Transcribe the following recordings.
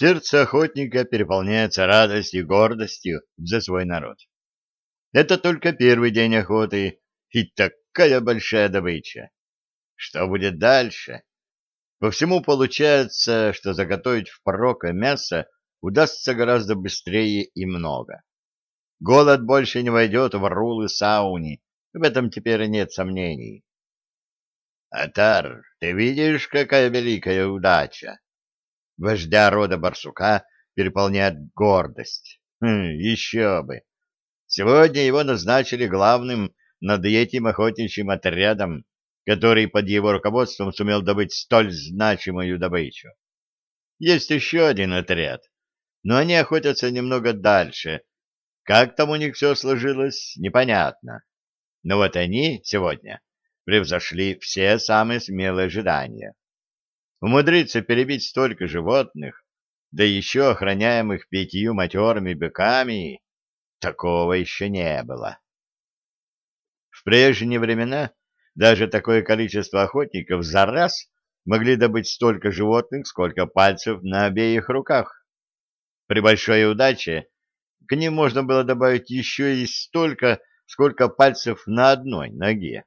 Сердце охотника переполняется радостью и гордостью за свой народ. Это только первый день охоты, и такая большая добыча. Что будет дальше? По всему получается, что заготовить впрок мясо удастся гораздо быстрее и много. Голод больше не войдет в рулы сауни, в этом теперь нет сомнений. Атар, ты видишь, какая великая удача? Вождя рода барсука переполняет гордость. Хм, еще бы. Сегодня его назначили главным над этим охотничьим отрядом, который под его руководством сумел добыть столь значимую добычу. Есть еще один отряд, но они охотятся немного дальше. Как там у них все сложилось, непонятно. Но вот они сегодня превзошли все самые смелые ожидания. Умудриться перебить столько животных, да еще охраняемых пятью матерыми быками, такого еще не было. В прежние времена даже такое количество охотников за раз могли добыть столько животных, сколько пальцев на обеих руках. При большой удаче к ним можно было добавить еще и столько, сколько пальцев на одной ноге.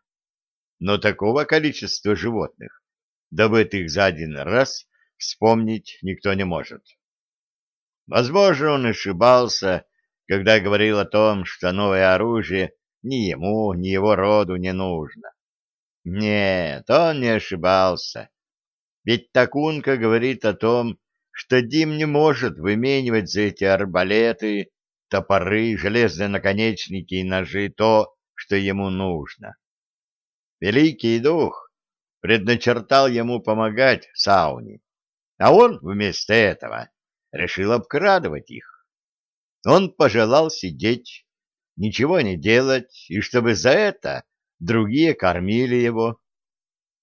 Но такого количества животных, добытых за один раз, вспомнить никто не может. Возможно, он ошибался, когда говорил о том, что новое оружие ни ему, ни его роду не нужно. Нет, он не ошибался. Ведь Такунка говорит о том, что Дим не может выменивать за эти арбалеты, топоры, железные наконечники и ножи то, что ему нужно. Великий дух предначертал ему помогать Сауне, а он вместо этого решил обкрадывать их. Он пожелал сидеть, ничего не делать, и чтобы за это другие кормили его,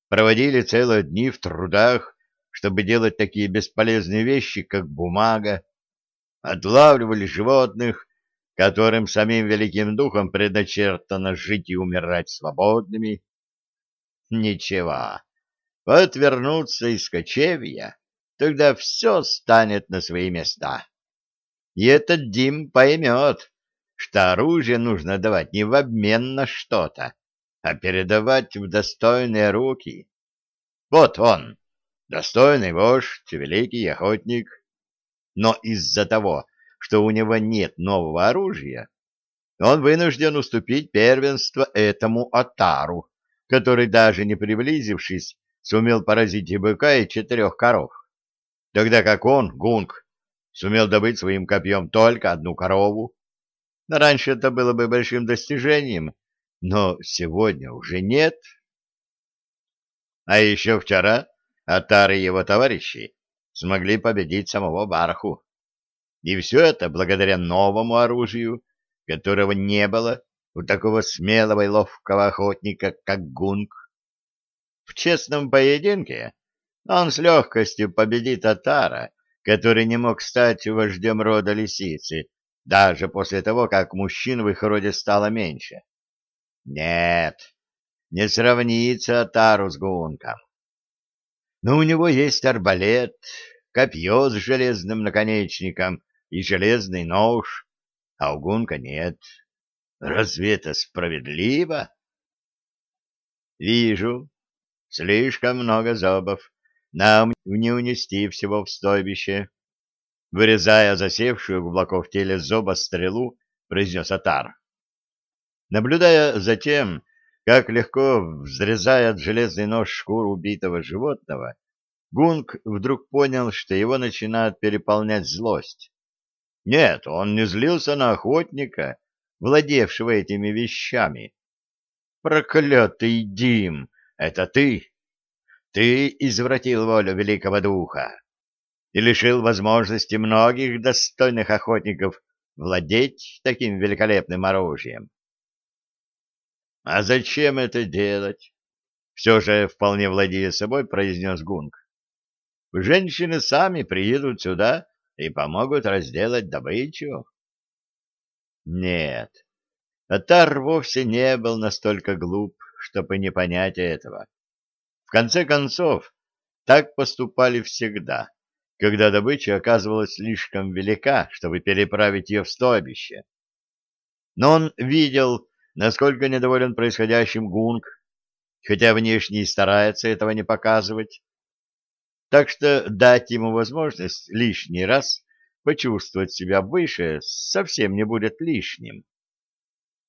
проводили целые дни в трудах, чтобы делать такие бесполезные вещи, как бумага, отлавливали животных, которым самим великим духом предначертано жить и умирать свободными. Ничего, вот вернуться из кочевья, тогда все станет на свои места. И этот Дим поймет, что оружие нужно давать не в обмен на что-то, а передавать в достойные руки. Вот он, достойный вождь, великий охотник. Но из-за того, что у него нет нового оружия, он вынужден уступить первенство этому Атару, который, даже не приблизившись, сумел поразить и быка, и четырех коров, тогда как он, Гунг, сумел добыть своим копьем только одну корову. Раньше это было бы большим достижением, но сегодня уже нет. А еще вчера Атар и его товарищи смогли победить самого Барху. И все это благодаря новому оружию, которого не было у такого смелого и ловкого охотника, как Гунг. В честном поединке он с легкостью победит Атара, который не мог стать вождем рода лисицы, даже после того, как мужчин в их роде стало меньше. Нет, не сравнится Тару с Гунком. Но у него есть арбалет, копье с железным наконечником и железный нож, а у Гунка нет. Разве это справедливо? Вижу, слишком много зубов. Нам не унести всего в стойбище. Вырезая засевшую глубоко в теле зоба стрелу, произнес Атар. Наблюдая за тем, как легко взрезает железный нож шкуру убитого животного, Гунг вдруг понял, что его начинает переполнять злость. Нет, он не злился на охотника, владевшего этими вещами. Проклятый Дим, это ты! Ты извратил волю великого духа и лишил возможности многих достойных охотников владеть таким великолепным оружием. А зачем это делать? Все же, вполне владея собой, произнес Гунг. Женщины сами приедут сюда и помогут разделать добычу. Нет, Атар вовсе не был настолько глуп, чтобы не понять этого. В конце концов, так поступали всегда, когда добыча оказывалась слишком велика, чтобы переправить ее в стойбище. Но он видел, насколько недоволен происходящим Гунг, хотя внешне и старается этого не показывать. Так что дать ему возможность лишний раз почувствовать себя выше совсем не будет лишним.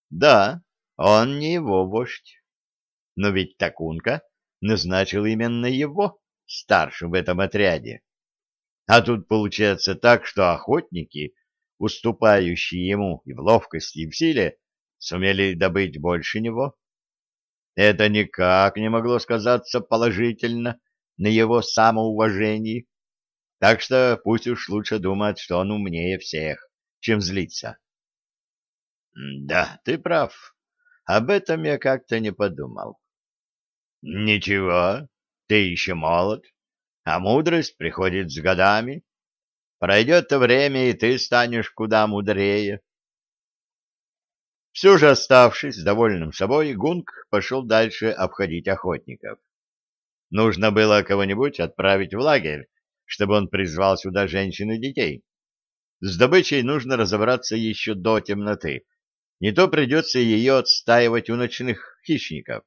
Да, он не его вождь, но ведь Такунка назначил именно его старшим в этом отряде. А тут получается так, что охотники, уступающие ему и в ловкости, и в силе, сумели добыть больше него. Это никак не могло сказаться положительно на его самоуважении. Так что пусть уж лучше думает, что он умнее всех, чем злиться. Да, ты прав. Об этом я как-то не подумал. Ничего, ты еще молод, а мудрость приходит с годами. Пройдет время, и ты станешь куда мудрее. Все же оставшись довольным собой, Гунг пошел дальше обходить охотников. Нужно было кого-нибудь отправить в лагерь, чтобы он призвал сюда женщин и детей. С добычей нужно разобраться еще до темноты, не то придется ее отстаивать у ночных хищников.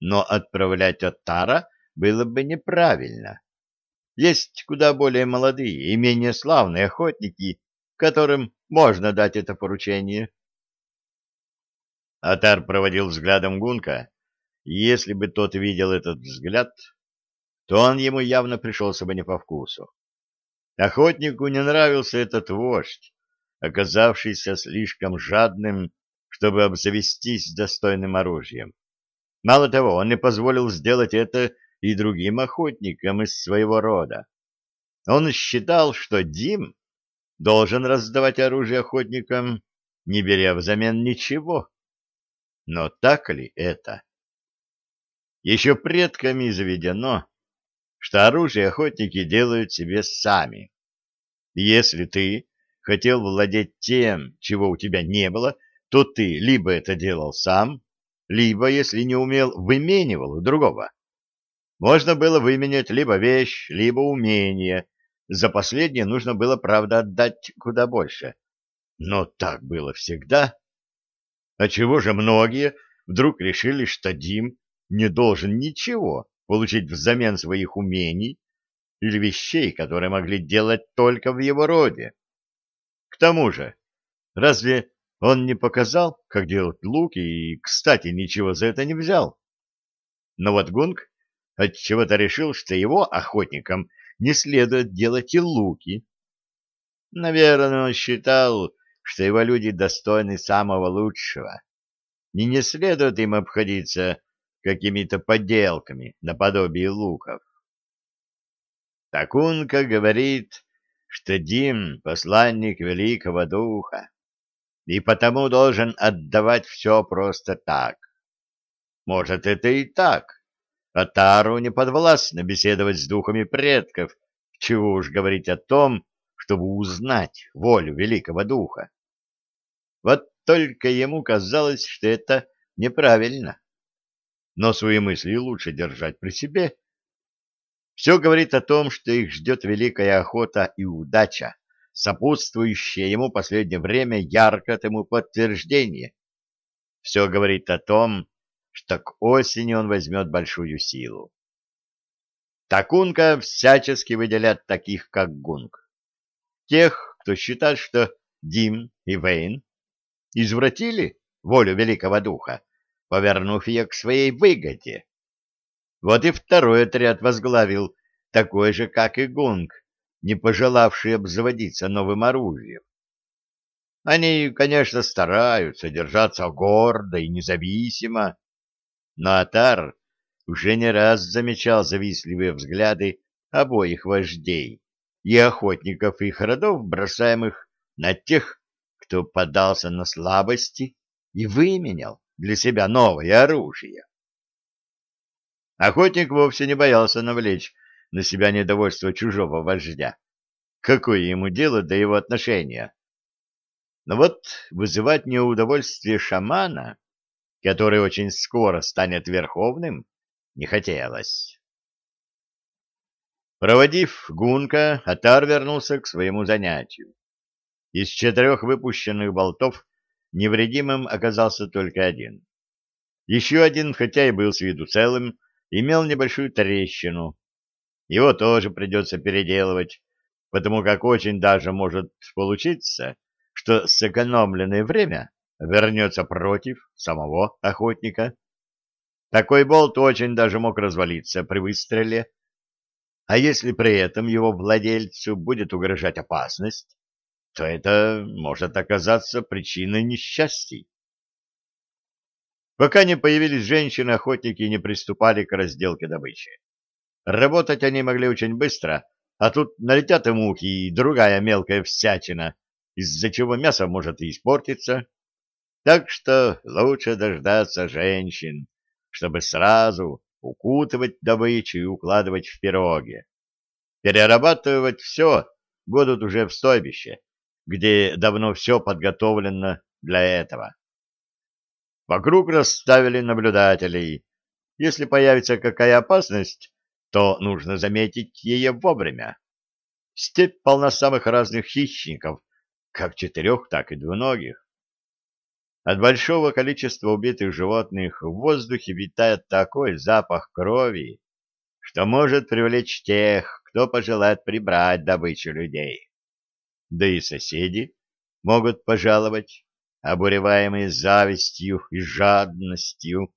Но отправлять Оттара было бы неправильно. Есть куда более молодые и менее славные охотники, которым можно дать это поручение. Атар проводил взглядом Гунка, если бы тот видел этот взгляд, то он ему явно пришелся бы не по вкусу. Охотнику не нравился этот вождь, оказавшийся слишком жадным, чтобы обзавестись достойным оружием. Мало того, он не позволил сделать это и другим охотникам из своего рода. Он считал, что Дим должен раздавать оружие охотникам, не беря взамен ничего. Но так ли это? Еще предками заведено, что оружие охотники делают себе сами. Если ты хотел владеть тем, чего у тебя не было, то ты либо это делал сам, либо, если не умел, выменивал у другого. Можно было выменять либо вещь, либо умение. За последнее нужно было, правда, отдать куда больше. Но так было всегда. А чего же многие вдруг решили, что Дим не должен ничего получить взамен своих умений или вещей, которые могли делать только в его роде? К тому же, разве он не показал, как делать луки, и, кстати, ничего за это не взял? Но вот Гунг отчего-то решил, что его охотникам не следует делать и луки. Наверное, он считал, что его люди достойны самого лучшего, и не следует им обходиться какими-то поделками наподобие луков. Такунка говорит, что Дим — посланник великого духа, и потому должен отдавать все просто так. Может, это и так, а Тару не подвластно беседовать с духами предков, чего уж говорить о том, чтобы узнать волю великого духа. Вот только ему казалось, что это неправильно. Но свои мысли лучше держать при себе. Все говорит о том, что их ждет великая охота и удача, сопутствующая ему последнее время ярко тому подтверждение. Все говорит о том, что к осени он возьмет большую силу. Такунка всячески выделяет таких, как Гунг. Тех, кто считает, что Дим и Вейн извратили волю великого духа, повернув ее к своей выгоде. Вот и второй отряд возглавил такой же, как и Гунг, не пожелавший обзаводиться новым оружием. Они, конечно, стараются держаться гордо и независимо, но Атар уже не раз замечал завистливые взгляды обоих вождей и охотников их родов, бросаемых на тех, кто подался на слабости и выменял для себя новое оружие. Охотник вовсе не боялся навлечь на себя недовольство чужого вождя. Какое ему дело до его отношения? Но вот вызывать неудовольствие шамана который очень скоро станет верховным, не хотелось. Проводив Гунка, Атар вернулся к своему занятию. Из четырех выпущенных болтов невредимым оказался только один. Еще один, хотя и был с виду целым, имел небольшую трещину. Его тоже придется переделывать, потому как очень даже может получиться, что сэкономленное время вернется против самого охотника. Такой болт очень даже мог развалиться при выстреле, а если при этом его владельцу будет угрожать опасность, то это может оказаться причиной несчастий. Пока не появились женщины, охотники не приступали к разделке добычи. Работать они могли очень быстро, а тут налетят и мухи, и другая мелкая всячина, из-за чего мясо может и испортиться. Так что лучше дождаться женщин, чтобы сразу укутывать добычу и укладывать в пироги. Перерабатывать все будут уже в стойбище, где давно все подготовлено для этого. Вокруг расставили наблюдателей. Если появится какая опасность, то нужно заметить ее вовремя. Степь полна самых разных хищников, как четырех, так и двуногих. От большого количества убитых животных в воздухе витает такой запах крови, что может привлечь тех, кто пожелает прибрать добычу людей. Да и соседи могут пожаловать обуреваемые завистью и жадностью.